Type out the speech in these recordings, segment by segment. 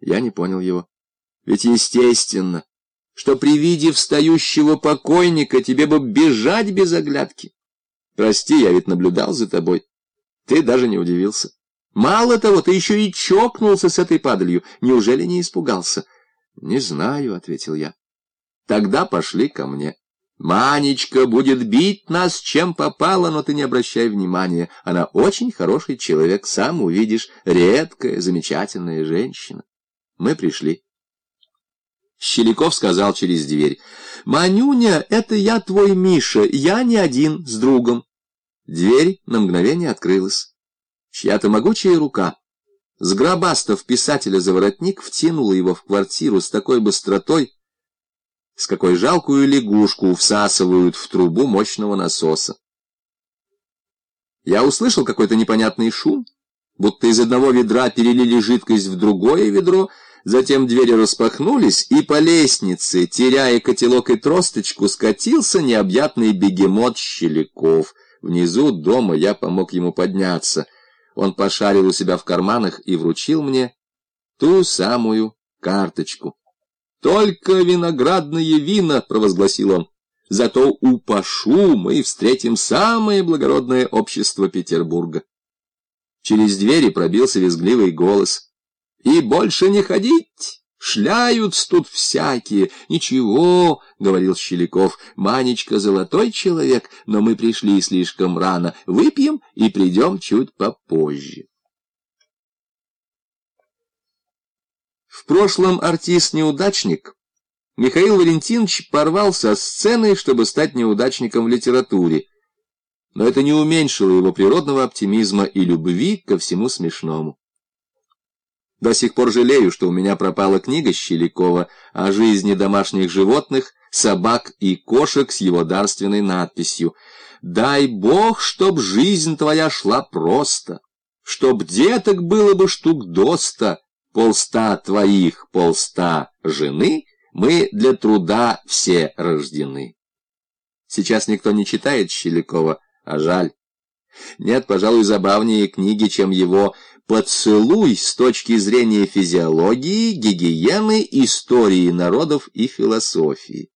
Я не понял его. Ведь естественно, что при виде встающего покойника тебе бы бежать без оглядки. Прости, я ведь наблюдал за тобой. Ты даже не удивился. Мало того, ты еще и чокнулся с этой падалью. Неужели не испугался? — Не знаю, — ответил я. — Тогда пошли ко мне. Манечка будет бить нас, чем попало, но ты не обращай внимания. Она очень хороший человек, сам увидишь, редкая, замечательная женщина. Мы пришли. Щеляков сказал через дверь. «Манюня, это я твой Миша, я не один, с другом». Дверь на мгновение открылась. Чья-то могучая рука, сгробастав писателя за воротник, втянула его в квартиру с такой быстротой, с какой жалкую лягушку всасывают в трубу мощного насоса. Я услышал какой-то непонятный шум, будто из одного ведра перелили жидкость в другое ведро, затем двери распахнулись, и по лестнице, теряя котелок и тросточку, скатился необъятный бегемот Щеляков. Внизу дома я помог ему подняться. Он пошарил у себя в карманах и вручил мне ту самую карточку. «Только виноградные вина!» — провозгласил он. «Зато у Пашу мы встретим самое благородное общество Петербурга». Через двери пробился визгливый голос. «И больше не ходить! Шляются тут всякие! Ничего, — говорил Щеляков, — Манечка золотой человек, но мы пришли слишком рано. Выпьем и придем чуть попозже». В прошлом артист-неудачник Михаил Валентинович порвался с сцены, чтобы стать неудачником в литературе. Но это не уменьшило его природного оптимизма и любви ко всему смешному. До сих пор жалею, что у меня пропала книга Щелякова о жизни домашних животных, собак и кошек с его дарственной надписью «Дай Бог, чтоб жизнь твоя шла просто, чтоб деток было бы штук доста, полста твоих, полста жены, мы для труда все рождены. Сейчас никто не читает Щелякова, а жаль. Нет, пожалуй, забавнее книги, чем его «Поцелуй» с точки зрения физиологии, гигиены, истории народов и философии.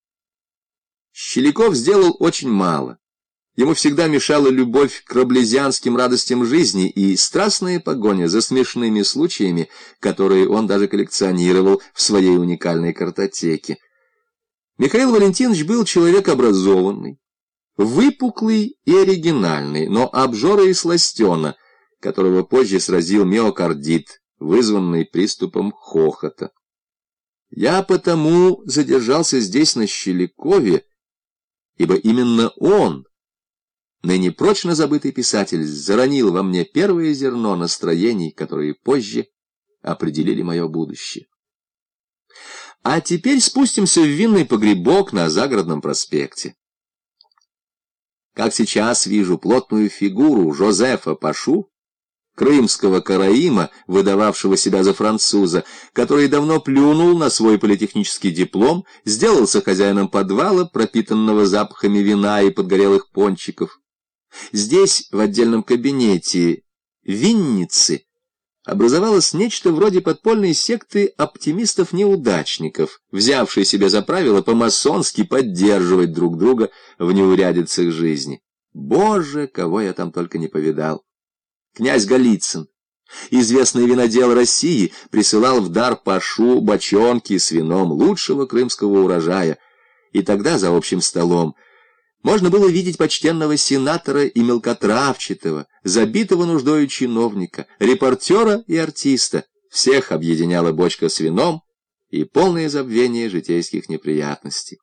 Щеляков сделал очень мало. Ему всегда мешала любовь к раблезианским радостям жизни и страстная погоня за смешными случаями, которые он даже коллекционировал в своей уникальной картотеке. Михаил Валентинович был человек образованный, выпуклый и оригинальный, но обжора и сластена, которого позже сразил миокардит, вызванный приступом хохота. Я потому задержался здесь на Щелякове, ибо именно он — ныне прочно забытый писатель заронил во мне первое зерно настроений, которые позже определили мое будущее. А теперь спустимся в винный погребок на загородном проспекте. Как сейчас вижу плотную фигуру Жозефа Пашу, крымского караима, выдававшего себя за француза, который давно плюнул на свой политехнический диплом, сделался хозяином подвала, пропитанного запахами вина и подгорелых пончиков. Здесь, в отдельном кабинете Винницы, образовалось нечто вроде подпольной секты оптимистов-неудачников, взявшей себе за правило по-масонски поддерживать друг друга в неурядицах жизни. Боже, кого я там только не повидал! Князь Голицын, известный винодел России, присылал в дар Пашу бочонки с вином лучшего крымского урожая, и тогда за общим столом можно было видеть почтенного сенатора и мелкотравчатого, забитого нуждою чиновника, репортера и артиста. Всех объединяла бочка с вином и полное забвение житейских неприятностей.